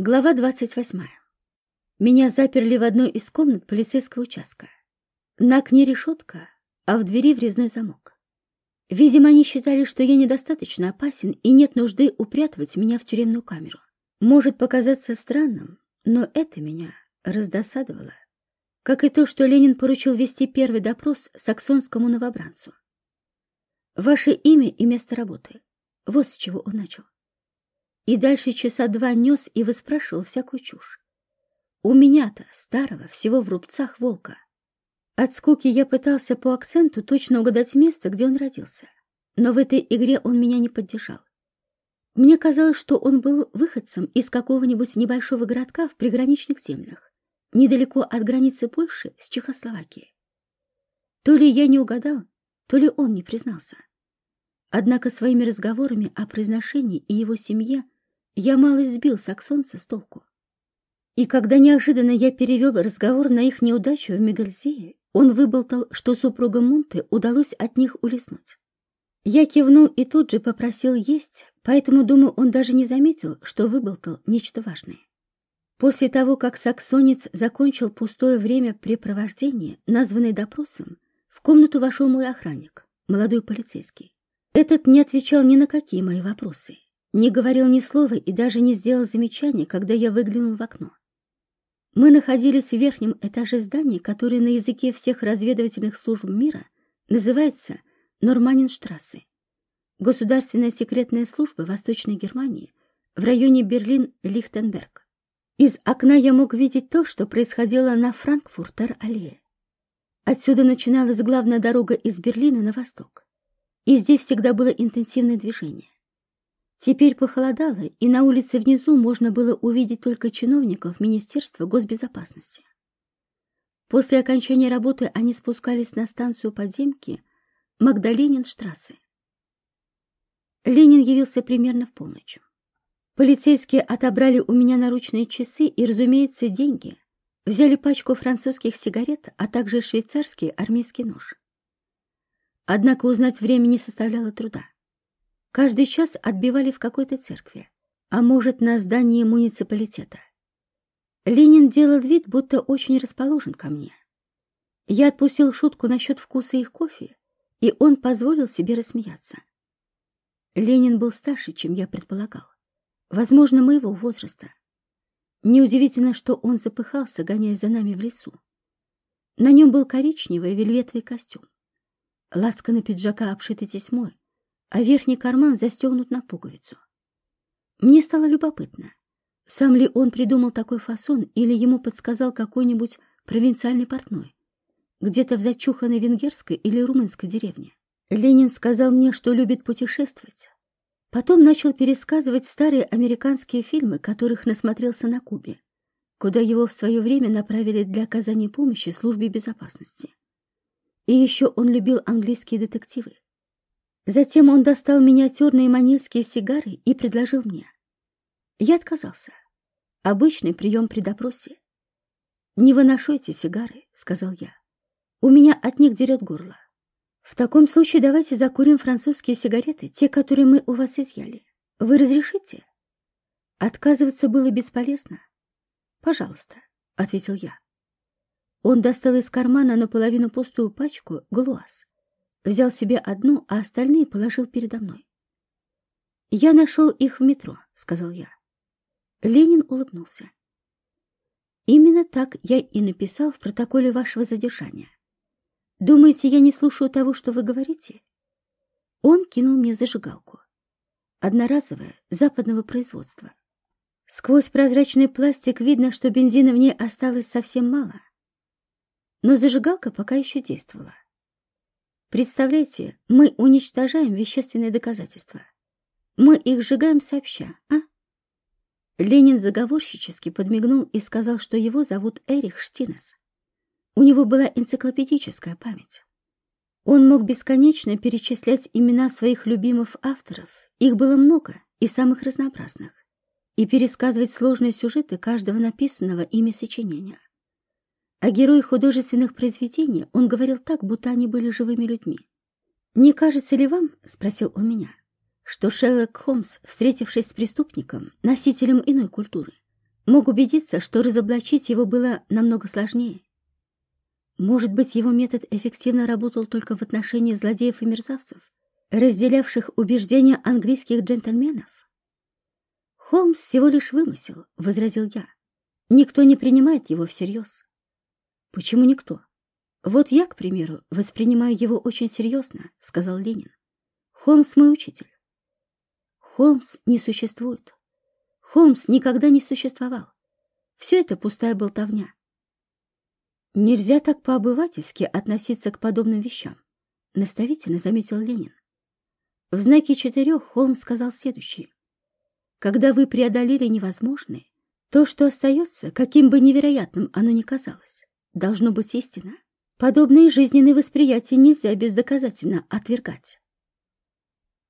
Глава 28. Меня заперли в одной из комнат полицейского участка. На окне решетка, а в двери врезной замок. Видимо, они считали, что я недостаточно опасен и нет нужды упрятывать меня в тюремную камеру. Может показаться странным, но это меня раздосадовало. Как и то, что Ленин поручил вести первый допрос саксонскому новобранцу. Ваше имя и место работы. Вот с чего он начал и дальше часа два нес и выспрашивал всякую чушь. У меня-то, старого, всего в рубцах волка. От скуки я пытался по акценту точно угадать место, где он родился. Но в этой игре он меня не поддержал. Мне казалось, что он был выходцем из какого-нибудь небольшого городка в приграничных землях, недалеко от границы Польши с Чехословакией. То ли я не угадал, то ли он не признался. Однако своими разговорами о произношении и его семье я малость сбил саксонца с толку. И когда неожиданно я перевел разговор на их неудачу в Мегальзее, он выболтал, что супругам Мунте удалось от них улизнуть. Я кивнул и тут же попросил есть, поэтому, думаю, он даже не заметил, что выболтал нечто важное. После того, как саксонец закончил пустое время препровождения, названный допросом, в комнату вошел мой охранник, молодой полицейский. Этот не отвечал ни на какие мои вопросы, не говорил ни слова и даже не сделал замечания, когда я выглянул в окно. Мы находились в верхнем этаже здания, которое на языке всех разведывательных служб мира называется Норманинштрассе. Государственная секретная служба Восточной Германии в районе Берлин-Лихтенберг. Из окна я мог видеть то, что происходило на Франкфуртер-аллее. Отсюда начиналась главная дорога из Берлина на восток. И здесь всегда было интенсивное движение. Теперь похолодало, и на улице внизу можно было увидеть только чиновников Министерства госбезопасности. После окончания работы они спускались на станцию подземки Магдаленинштрассе. Ленин явился примерно в полночь. Полицейские отобрали у меня наручные часы и, разумеется, деньги. Взяли пачку французских сигарет, а также швейцарский армейский нож. Однако узнать время не составляло труда. Каждый час отбивали в какой-то церкви, а может, на здании муниципалитета. Ленин делал вид, будто очень расположен ко мне. Я отпустил шутку насчет вкуса их кофе, и он позволил себе рассмеяться. Ленин был старше, чем я предполагал. Возможно, моего возраста. Неудивительно, что он запыхался, гоняясь за нами в лесу. На нем был коричневый вельветовый костюм. Лацканы пиджака обшиты тесьмой, а верхний карман застегнут на пуговицу. Мне стало любопытно, сам ли он придумал такой фасон или ему подсказал какой-нибудь провинциальный портной, где-то в зачуханной венгерской или румынской деревне. Ленин сказал мне, что любит путешествовать. Потом начал пересказывать старые американские фильмы, которых насмотрелся на Кубе, куда его в свое время направили для оказания помощи службе безопасности. И еще он любил английские детективы. Затем он достал миниатюрные манильские сигары и предложил мне. Я отказался. Обычный прием при допросе. «Не выношу эти сигары», — сказал я. «У меня от них дерет горло. В таком случае давайте закурим французские сигареты, те, которые мы у вас изъяли. Вы разрешите?» Отказываться было бесполезно. «Пожалуйста», — ответил я. Он достал из кармана наполовину пустую пачку глуаз взял себе одну, а остальные положил передо мной. «Я нашел их в метро», — сказал я. Ленин улыбнулся. «Именно так я и написал в протоколе вашего задержания. Думаете, я не слушаю того, что вы говорите?» Он кинул мне зажигалку. Одноразовая, западного производства. Сквозь прозрачный пластик видно, что бензина в ней осталось совсем мало. Но зажигалка пока еще действовала. Представляете, мы уничтожаем вещественные доказательства. Мы их сжигаем сообща, а? Ленин заговорщически подмигнул и сказал, что его зовут Эрих Штинес. У него была энциклопедическая память. Он мог бесконечно перечислять имена своих любимых авторов, их было много и самых разнообразных, и пересказывать сложные сюжеты каждого написанного ими сочинения. О героях художественных произведений он говорил так, будто они были живыми людьми. «Не кажется ли вам, — спросил он меня, — что Шерлок Холмс, встретившись с преступником, носителем иной культуры, мог убедиться, что разоблачить его было намного сложнее. Может быть, его метод эффективно работал только в отношении злодеев и мерзавцев, разделявших убеждения английских джентльменов? «Холмс всего лишь вымысел», — возразил я. «Никто не принимает его всерьез». «Почему никто?» «Вот я, к примеру, воспринимаю его очень серьезно», — сказал Ленин. «Холмс мой учитель». «Холмс не существует. Холмс никогда не существовал. Все это пустая болтовня. Нельзя так по-обывательски относиться к подобным вещам, наставительно заметил Ленин. В знаке четырех Холмс сказал следующее. Когда вы преодолели невозможное, то, что остается, каким бы невероятным оно ни казалось, должно быть истина. Подобные жизненные восприятия нельзя бездоказательно отвергать.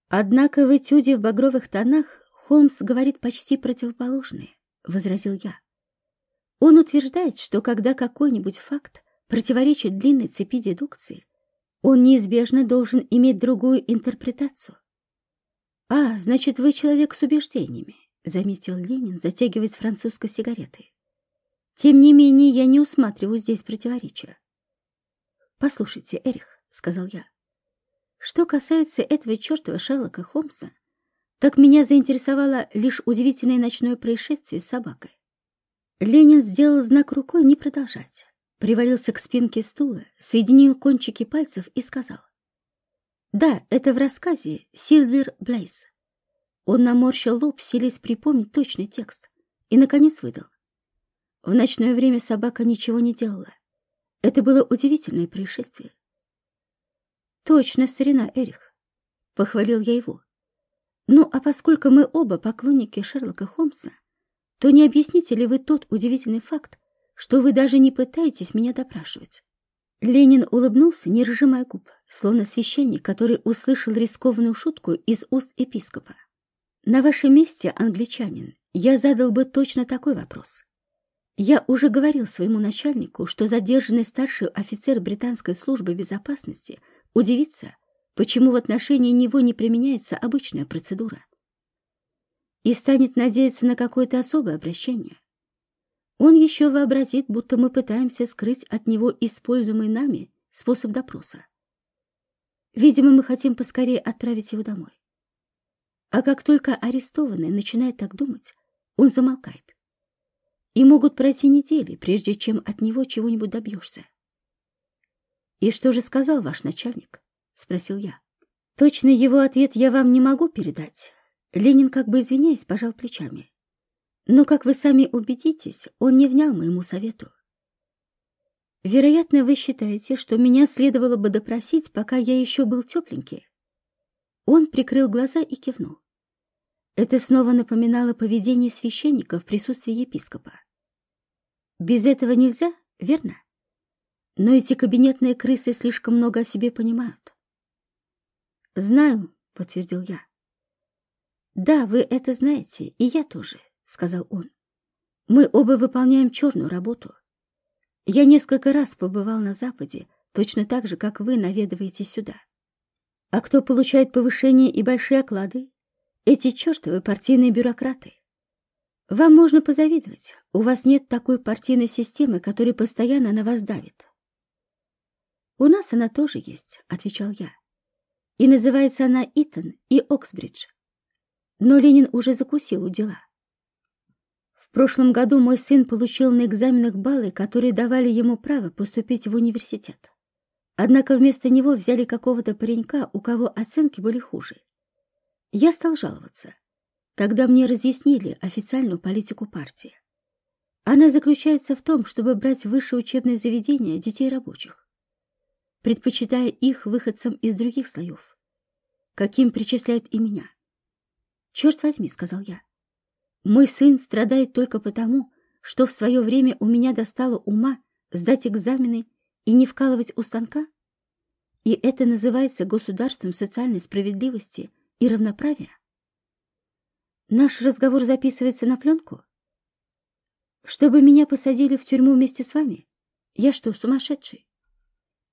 Однако в этюде в багровых тонах Холмс говорит почти противоположное, возразил я. Он утверждает, что когда какой-нибудь факт противоречит длинной цепи дедукции, он неизбежно должен иметь другую интерпретацию. «А, значит, вы человек с убеждениями», — заметил Ленин, затягиваясь французской сигаретой. «Тем не менее, я не усматриваю здесь противоречия». «Послушайте, Эрих», — сказал я, — «что касается этого чертова Шерлока Холмса, так меня заинтересовало лишь удивительное ночное происшествие с собакой. Ленин сделал знак рукой не продолжать. Привалился к спинке стула, соединил кончики пальцев и сказал. «Да, это в рассказе Сильвер Блейз». Он наморщил лоб, селись припомнить точный текст, и, наконец, выдал. В ночное время собака ничего не делала. Это было удивительное происшествие. «Точно, старина Эрих», — похвалил я его. «Ну, а поскольку мы оба поклонники Шерлока Холмса, то не объясните ли вы тот удивительный факт, что вы даже не пытаетесь меня допрашивать?» Ленин улыбнулся, не разжимая губ, словно священник, который услышал рискованную шутку из уст епископа. «На вашем месте, англичанин, я задал бы точно такой вопрос. Я уже говорил своему начальнику, что задержанный старший офицер британской службы безопасности удивится, почему в отношении него не применяется обычная процедура и станет надеяться на какое-то особое обращение. Он еще вообразит, будто мы пытаемся скрыть от него используемый нами способ допроса. Видимо, мы хотим поскорее отправить его домой. А как только арестованный начинает так думать, он замолкает. И могут пройти недели, прежде чем от него чего-нибудь добьешься. «И что же сказал ваш начальник?» — спросил я. «Точно его ответ я вам не могу передать, Ленин, как бы извиняясь, пожал плечами. Но, как вы сами убедитесь, он не внял моему совету. Вероятно, вы считаете, что меня следовало бы допросить, пока я еще был тепленький. Он прикрыл глаза и кивнул. Это снова напоминало поведение священника в присутствии епископа. Без этого нельзя, верно? Но эти кабинетные крысы слишком много о себе понимают. «Знаю», — подтвердил я. «Да, вы это знаете, и я тоже», — сказал он. «Мы оба выполняем черную работу. Я несколько раз побывал на Западе, точно так же, как вы наведываетесь сюда. А кто получает повышение и большие оклады? Эти чертовы партийные бюрократы. Вам можно позавидовать, у вас нет такой партийной системы, которая постоянно на вас давит». «У нас она тоже есть», — отвечал я. «И называется она Итон и Оксбридж». Но Ленин уже закусил у дела. В прошлом году мой сын получил на экзаменах баллы, которые давали ему право поступить в университет. Однако вместо него взяли какого-то паренька, у кого оценки были хуже. Я стал жаловаться. Тогда мне разъяснили официальную политику партии. Она заключается в том, чтобы брать высшее учебное заведение детей рабочих, предпочитая их выходцам из других слоев, каким причисляют и меня. «Черт возьми», — сказал я. «Мой сын страдает только потому, что в свое время у меня достало ума сдать экзамены и не вкалывать у станка? И это называется государством социальной справедливости и равноправия? Наш разговор записывается на пленку? Чтобы меня посадили в тюрьму вместе с вами? Я что, сумасшедший?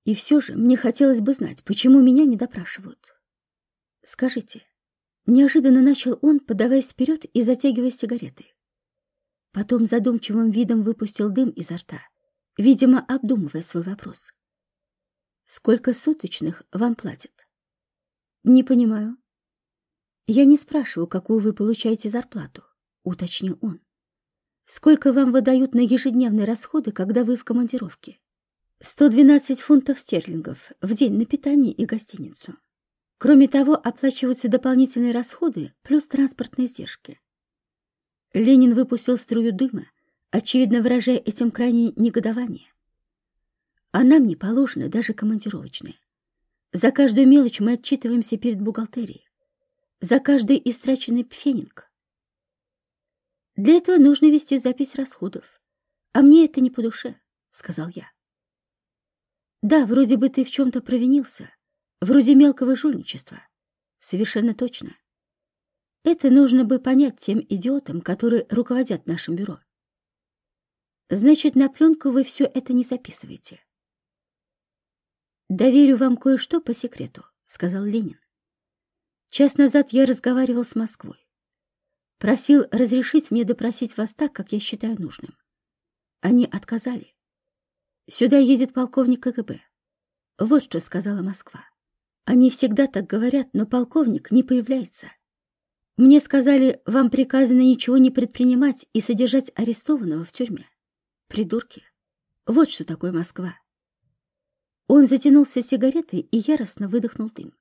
И все же мне хотелось бы знать, почему меня не допрашивают. Скажите, Неожиданно начал он, подаваясь вперед и затягивая сигареты. Потом задумчивым видом выпустил дым изо рта, видимо, обдумывая свой вопрос. «Сколько суточных вам платят?» «Не понимаю». «Я не спрашиваю, какую вы получаете зарплату», — уточнил он. «Сколько вам выдают на ежедневные расходы, когда вы в командировке?» «112 фунтов стерлингов в день на питание и гостиницу. Кроме того, оплачиваются дополнительные расходы плюс транспортные издержки. Ленин выпустил струю дыма, очевидно выражая этим крайнее негодование. А нам не положено даже командировочные. За каждую мелочь мы отчитываемся перед бухгалтерией. За каждый истраченный пфенинг. Для этого нужно вести запись расходов. А мне это не по душе, — сказал я. Да, вроде бы ты в чем-то провинился, вроде мелкого жульничества. Совершенно точно. Это нужно бы понять тем идиотам, которые руководят нашим бюро. Значит, на пленку вы все это не записываете. «Доверю вам кое-что по секрету», — сказал Ленин. «Час назад я разговаривал с Москвой. Просил разрешить мне допросить вас так, как я считаю нужным. Они отказали. Сюда едет полковник КГБ. Вот что сказала Москва. Они всегда так говорят, но полковник не появляется. Мне сказали, вам приказано ничего не предпринимать и содержать арестованного в тюрьме. Придурки. Вот что такое Москва. Он затянулся сигаретой и яростно выдохнул дым.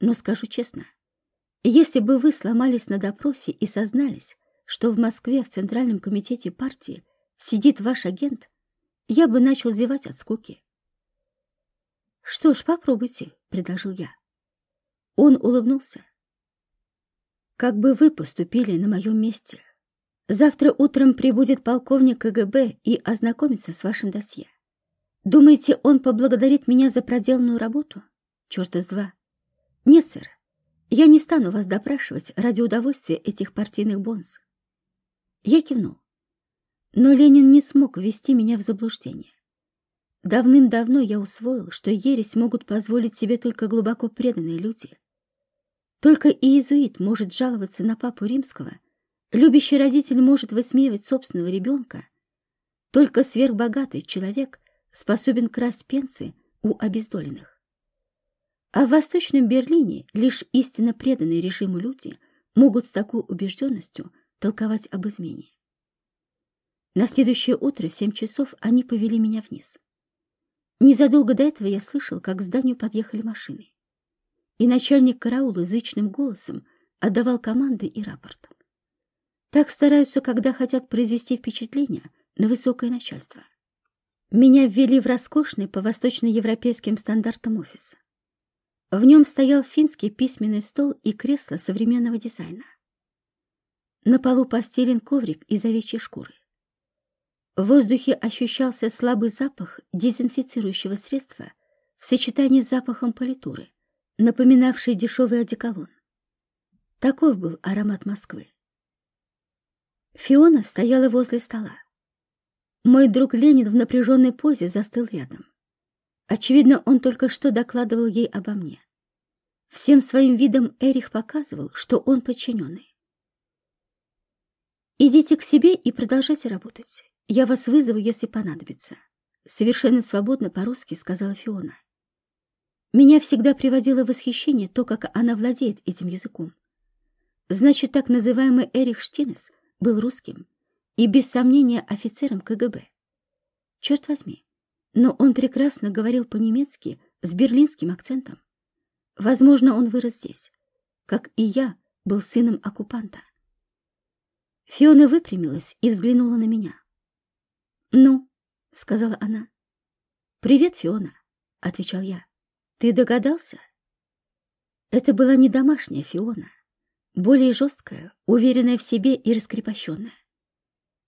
Но скажу честно, если бы вы сломались на допросе и сознались, что в Москве в Центральном комитете партии сидит ваш агент, я бы начал зевать от скуки. «Что ж, попробуйте», — предложил я. Он улыбнулся. Как бы вы поступили на моем месте? Завтра утром прибудет полковник КГБ и ознакомится с вашим досье. Думаете, он поблагодарит меня за проделанную работу? Черт из два. Нет, сэр, я не стану вас допрашивать ради удовольствия этих партийных бонс. Я кивнул. Но Ленин не смог ввести меня в заблуждение. Давным-давно я усвоил, что ересь могут позволить себе только глубоко преданные люди — только иезуит может жаловаться на папу римского, любящий родитель может высмеивать собственного ребенка. Только сверхбогатый человек способен красть пенсы у обездоленных. А в Восточном Берлине лишь истинно преданные режиму люди могут с такой убежденностью толковать об измене. На следующее утро в семь часов они повели меня вниз. Незадолго до этого я слышал, как к зданию подъехали машины и начальник караула зычным голосом отдавал команды и рапорт. Так стараются, когда хотят произвести впечатление на высокое начальство. Меня ввели в роскошный по восточноевропейским стандартам офис. В нем стоял финский письменный стол и кресло современного дизайна. На полу постелен коврик из овечьей шкуры. В воздухе ощущался слабый запах дезинфицирующего средства в сочетании с запахом политуры, напоминавший дешевый одеколон. Таков был аромат Москвы. Фиона стояла возле стола. Мой друг Ленин в напряженной позе застыл рядом. Очевидно, он только что докладывал ей обо мне. Всем своим видом Эрих показывал, что он подчиненный. «Идите к себе и продолжайте работать. Я вас вызову, если понадобится», — совершенно свободно по-русски сказала Фиона. Меня всегда приводило в восхищение то, как она владеет этим языком. Значит, так называемый Эрих Штинес был русским и, без сомнения, офицером КГБ. Черт возьми, но он прекрасно говорил по-немецки с берлинским акцентом. Возможно, он вырос здесь, как и я был сыном оккупанта. Фиона выпрямилась и взглянула на меня. «Ну», — сказала она. «Привет, Фиона», — отвечал я. Ты догадался? Это была не домашняя Фиона, более жесткая, уверенная в себе и раскрепощенная.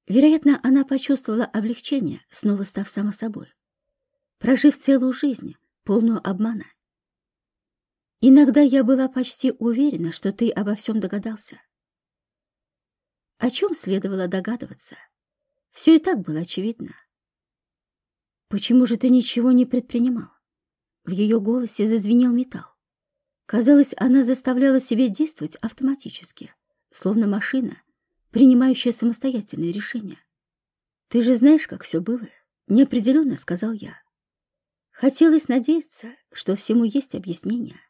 Вероятно, она почувствовала облегчение, снова став сама собой, прожив целую жизнь, полную обмана. Иногда я была почти уверена, что ты обо всем догадался. О чем следовало догадываться? Все и так было очевидно. Почему же ты ничего не предпринимал? В ее голосе зазвенел металл. Казалось, она заставляла себя действовать автоматически, словно машина, принимающая самостоятельные решения. Ты же знаешь, как все было, неопределенно сказал я. Хотелось надеяться, что всему есть объяснение.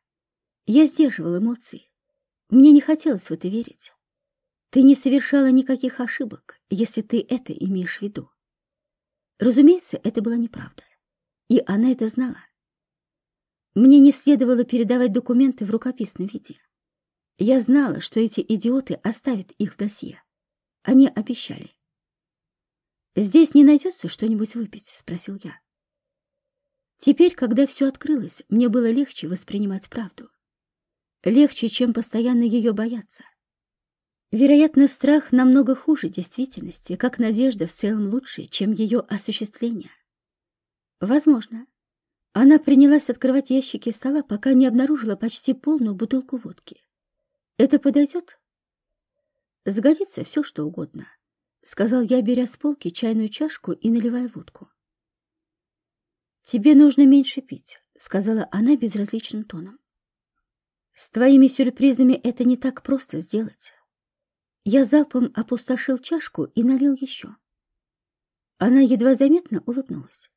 Я сдерживал эмоции. Мне не хотелось в это верить. Ты не совершала никаких ошибок, если ты это имеешь в виду. Разумеется, это была неправда. И она это знала. Мне не следовало передавать документы в рукописном виде. Я знала, что эти идиоты оставят их в досье. Они обещали. «Здесь не найдется что-нибудь выпить?» — спросил я. Теперь, когда все открылось, мне было легче воспринимать правду. Легче, чем постоянно ее бояться. Вероятно, страх намного хуже действительности, как надежда в целом лучше, чем ее осуществление. Возможно. Она принялась открывать ящики стола, пока не обнаружила почти полную бутылку водки. Это подойдет? Сгодится все, что угодно, — сказал я, беря с полки чайную чашку и наливая водку. «Тебе нужно меньше пить», — сказала она безразличным тоном. «С твоими сюрпризами это не так просто сделать. Я залпом опустошил чашку и налил еще. Она едва заметно улыбнулась.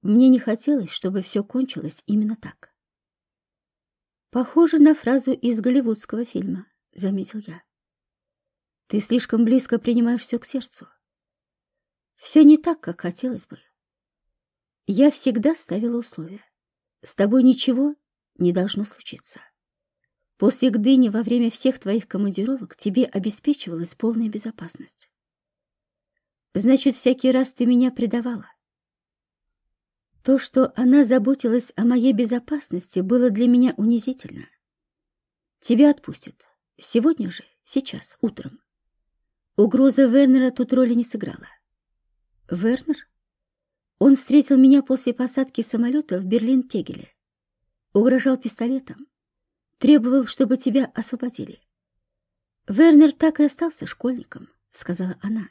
Мне не хотелось, чтобы все кончилось именно так. «Похоже на фразу из голливудского фильма», — заметил я. «Ты слишком близко принимаешь все к сердцу. Все не так, как хотелось бы. Я всегда ставила условия. С тобой ничего не должно случиться. После Гдыни во время всех твоих командировок тебе обеспечивалась полная безопасность. Значит, всякий раз ты меня предавала. То, что она заботилась о моей безопасности, было для меня унизительно. Тебя отпустят. Сегодня же, сейчас, утром. Угроза Вернера тут роли не сыграла. Вернер? Он встретил меня после посадки самолета в Берлин-Тегеле. Угрожал пистолетом требовал, чтобы тебя освободили. Вернер так и остался школьником, сказала она.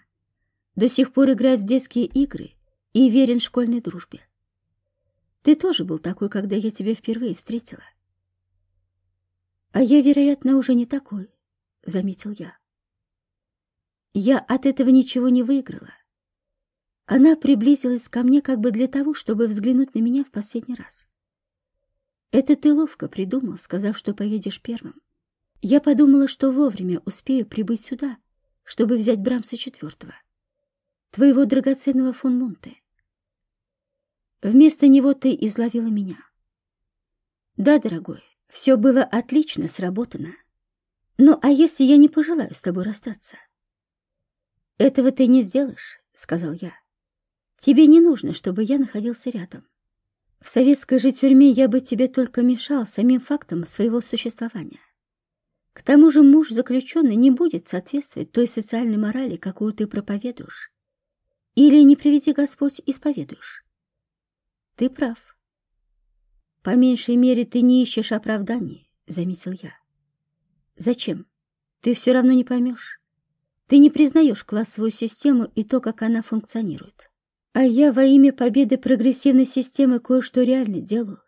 До сих пор играет в детские игры и верен школьной дружбе. Ты тоже был такой, когда я тебя впервые встретила. А я, вероятно, уже не такой, заметил я. Я от этого ничего не выиграла. Она приблизилась ко мне как бы для того, чтобы взглянуть на меня в последний раз. Это ты ловко придумал, сказав, что поедешь первым. Я подумала, что вовремя успею прибыть сюда, чтобы взять Брамса четвертого, твоего драгоценного фон Монте. Вместо него ты изловила меня. Да, дорогой, все было отлично сработано. Ну, а если я не пожелаю с тобой расстаться? Этого ты не сделаешь, сказал я. Тебе не нужно, чтобы я находился рядом. В советской же тюрьме я бы тебе только мешал самим фактом своего существования. К тому же муж заключенный не будет соответствовать той социальной морали, какую ты проповедуешь. Или, не приведи Господь, исповедуешь. Ты прав. По меньшей мере ты не ищешь оправданий, заметил я. Зачем? Ты все равно не поймешь. Ты не признаешь классовую систему и то, как она функционирует. А я во имя победы прогрессивной системы кое-что реально делаю.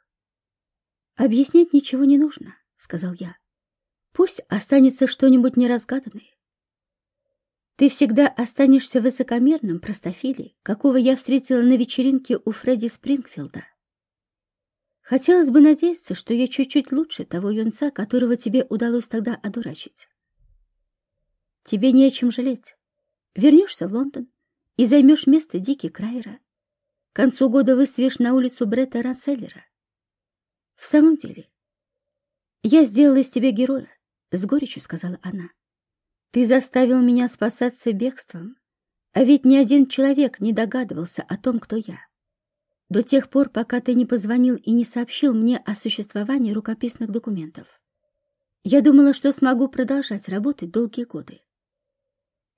Объяснять ничего не нужно, сказал я. Пусть останется что-нибудь неразгаданное. Ты всегда останешься высокомерным простофилей, какого я встретила на вечеринке у Фредди Спрингфилда. Хотелось бы надеяться, что я чуть-чуть лучше того юнца, которого тебе удалось тогда одурачить. Тебе не о чем жалеть. Вернешься в Лондон, и займешь место Дики Крайера. К концу года выставишь на улицу Бретта Ранселлера. В самом деле, я сделала из тебя героя, с горечью сказала она. Ты заставил меня спасаться бегством, а ведь ни один человек не догадывался о том, кто я. До тех пор, пока ты не позвонил и не сообщил мне о существовании рукописных документов. Я думала, что смогу продолжать работать долгие годы.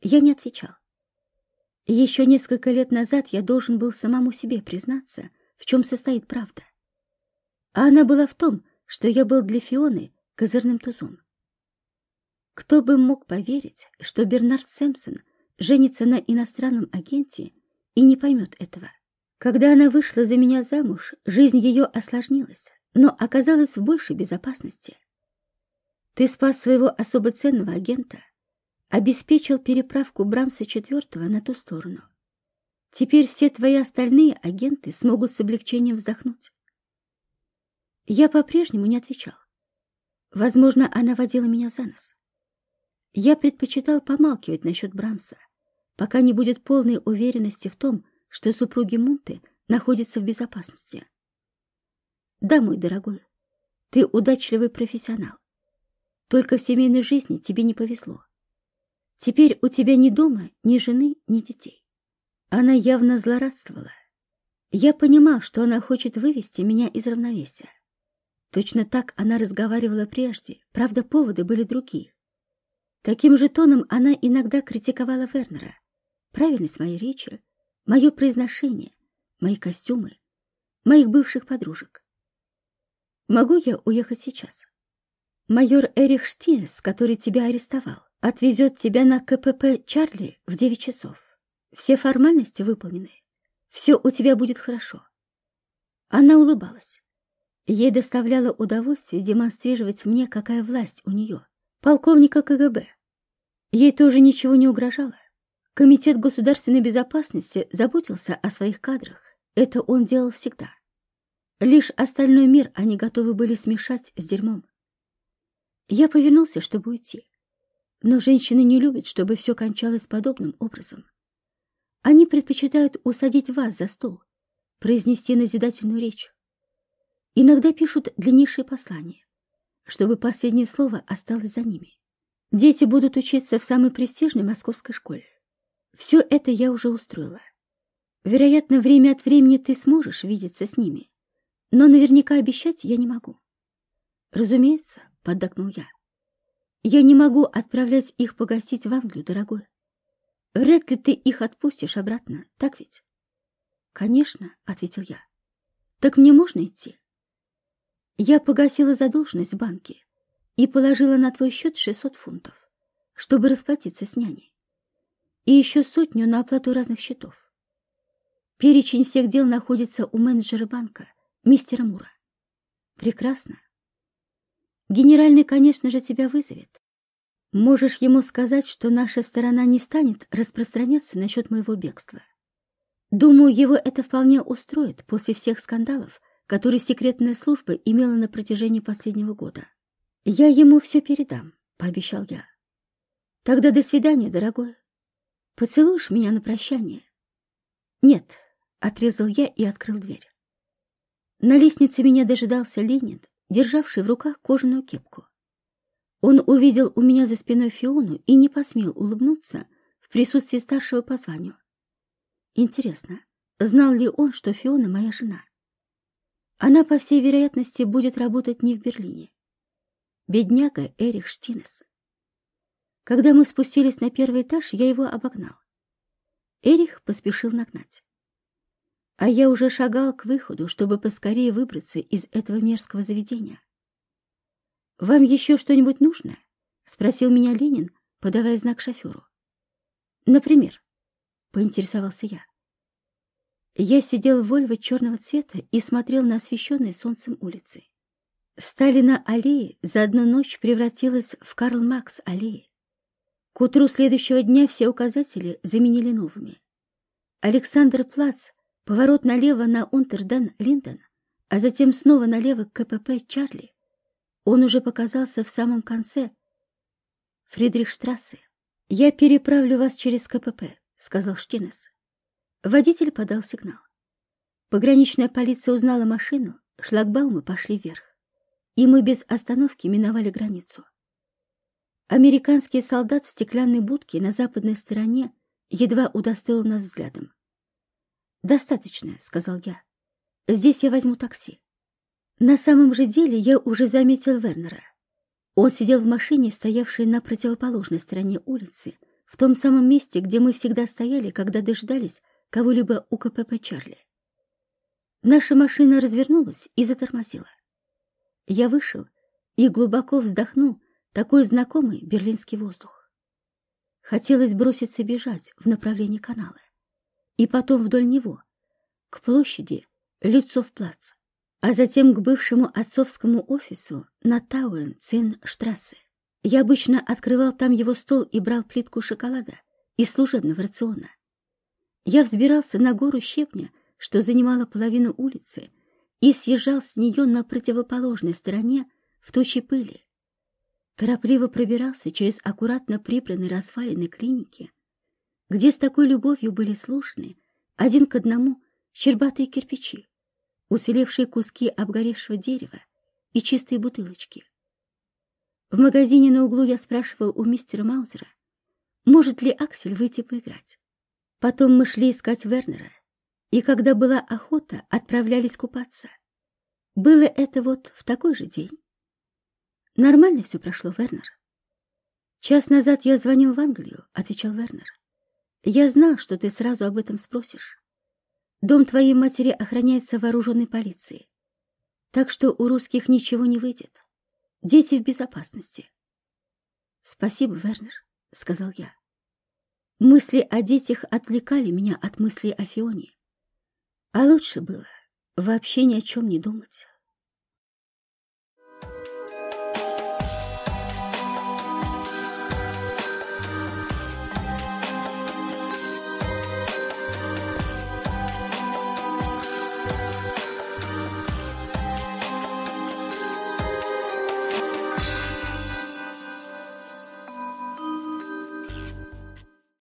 Я не отвечал. Еще несколько лет назад я должен был самому себе признаться, в чем состоит правда. А она была в том, что я был для Фионы козырным тузом. Кто бы мог поверить, что Бернард Сэмпсон женится на иностранном агенте и не поймет этого? Когда она вышла за меня замуж, жизнь ее осложнилась, но оказалась в большей безопасности. Ты спас своего особо ценного агента, обеспечил переправку Брамса IV на ту сторону. Теперь все твои остальные агенты смогут с облегчением вздохнуть. Я по-прежнему не отвечал. Возможно, она водила меня за нос. Я предпочитал помалкивать насчет Брамса, пока не будет полной уверенности в том, что супруги Мунты находятся в безопасности. Да, мой дорогой, ты удачливый профессионал. Только в семейной жизни тебе не повезло. Теперь у тебя ни дома, ни жены, ни детей. Она явно злорадствовала. Я понимал, что она хочет вывести меня из равновесия. Точно так она разговаривала прежде, правда, поводы были другие. Таким же тоном она иногда критиковала Вернера. Правильность моей речи, мое произношение, мои костюмы, моих бывших подружек. Могу я уехать сейчас? Майор Эрих Штинес, который тебя арестовал, отвезет тебя на КПП Чарли в девять часов. Все формальности выполнены. Все у тебя будет хорошо. Она улыбалась. Ей доставляло удовольствие демонстрировать мне, какая власть у нее, полковника КГБ. Ей тоже ничего не угрожало. Комитет государственной безопасности заботился о своих кадрах. Это он делал всегда. Лишь остальной мир они готовы были смешать с дерьмом. Я повернулся, чтобы уйти. Но женщины не любят, чтобы все кончалось подобным образом. Они предпочитают усадить вас за стол, произнести назидательную речь. Иногда пишут длиннейшие послания, чтобы последнее слово осталось за ними. Дети будут учиться в самой престижной московской школе. Все это я уже устроила. Вероятно, время от времени ты сможешь видеться с ними, но наверняка обещать я не могу. Разумеется, поддакнул я. Я не могу отправлять их погостить в Англию, дорогой. Вряд ли ты их отпустишь обратно, так ведь? Конечно, ответил я. Так мне можно идти? Я погасила задолженность в банке и положила на твой счет 600 фунтов, чтобы расплатиться с няней. И еще сотню на оплату разных счетов. Перечень всех дел находится у менеджера банка, мистера Мура. Прекрасно. Генеральный, конечно же, тебя вызовет. Можешь ему сказать, что наша сторона не станет распространяться насчет моего бегства. Думаю, его это вполне устроит после всех скандалов, который секретная служба имела на протяжении последнего года. «Я ему все передам», — пообещал я. «Тогда до свидания, дорогой. Поцелуешь меня на прощание?» «Нет», — отрезал я и открыл дверь. На лестнице меня дожидался Ленин, державший в руках кожаную кепку. Он увидел у меня за спиной Фиону и не посмел улыбнуться в присутствии старшего по званию. Интересно, знал ли он, что Фиона моя жена? Она, по всей вероятности, будет работать не в Берлине. Бедняга Эрих Штинес. Когда мы спустились на первый этаж, я его обогнал. Эрих поспешил нагнать. А я уже шагал к выходу, чтобы поскорее выбраться из этого мерзкого заведения. «Вам еще что-нибудь нужно?» — спросил меня Ленин, подавая знак шоферу. «Например?» — поинтересовался я. Я сидел в Вольво черного цвета и смотрел на освещенные солнцем улицы. Сталина аллея за одну ночь превратилась в Карл Макс аллеи. К утру следующего дня все указатели заменили новыми. Александр Плац, поворот налево на Унтерден-Линден, а затем снова налево к КПП Чарли. Он уже показался в самом конце Фридрихштрассе. «Я переправлю вас через КПП», — сказал Штинес. Водитель подал сигнал. Пограничная полиция узнала машину, шлагбаумы пошли вверх, и мы без остановки миновали границу. Американский солдат в стеклянной будке на западной стороне едва удостоил нас взглядом. «Достаточно», — сказал я. «Здесь я возьму такси». На самом же деле я уже заметил Вернера. Он сидел в машине, стоявшей на противоположной стороне улицы, в том самом месте, где мы всегда стояли, когда дождались, кого-либо у КПП Чарли. Наша машина развернулась и затормозила. Я вышел и глубоко вздохнул такой знакомый берлинский воздух. Хотелось броситься бежать в направлении канала и потом вдоль него, к площади Люцов-плац, а затем к бывшему отцовскому офису на Тауэн-Цин-штрассе. Я обычно открывал там его стол и брал плитку шоколада из служебного рациона. Я взбирался на гору щепня, что занимала половину улицы, и съезжал с нее на противоположной стороне в тучи пыли. Торопливо пробирался через аккуратно прибранные развалины клиники, где с такой любовью были сложены один к одному щербатые кирпичи, уцелевшие куски обгоревшего дерева и чистые бутылочки. В магазине на углу я спрашивал у мистера Маузера, может ли Аксель выйти поиграть. Потом мы шли искать Вернера, и когда была охота, отправлялись купаться. Было это вот в такой же день. Нормально все прошло, Вернер. Час назад я звонил в Англию, отвечал Вернер. Я знал, что ты сразу об этом спросишь. Дом твоей матери охраняется вооруженной полицией, так что у русских ничего не выйдет. Дети в безопасности. Спасибо, Вернер, сказал я. Мысли о детях отвлекали меня от мыслей о Фионе. А лучше было вообще ни о чем не думать.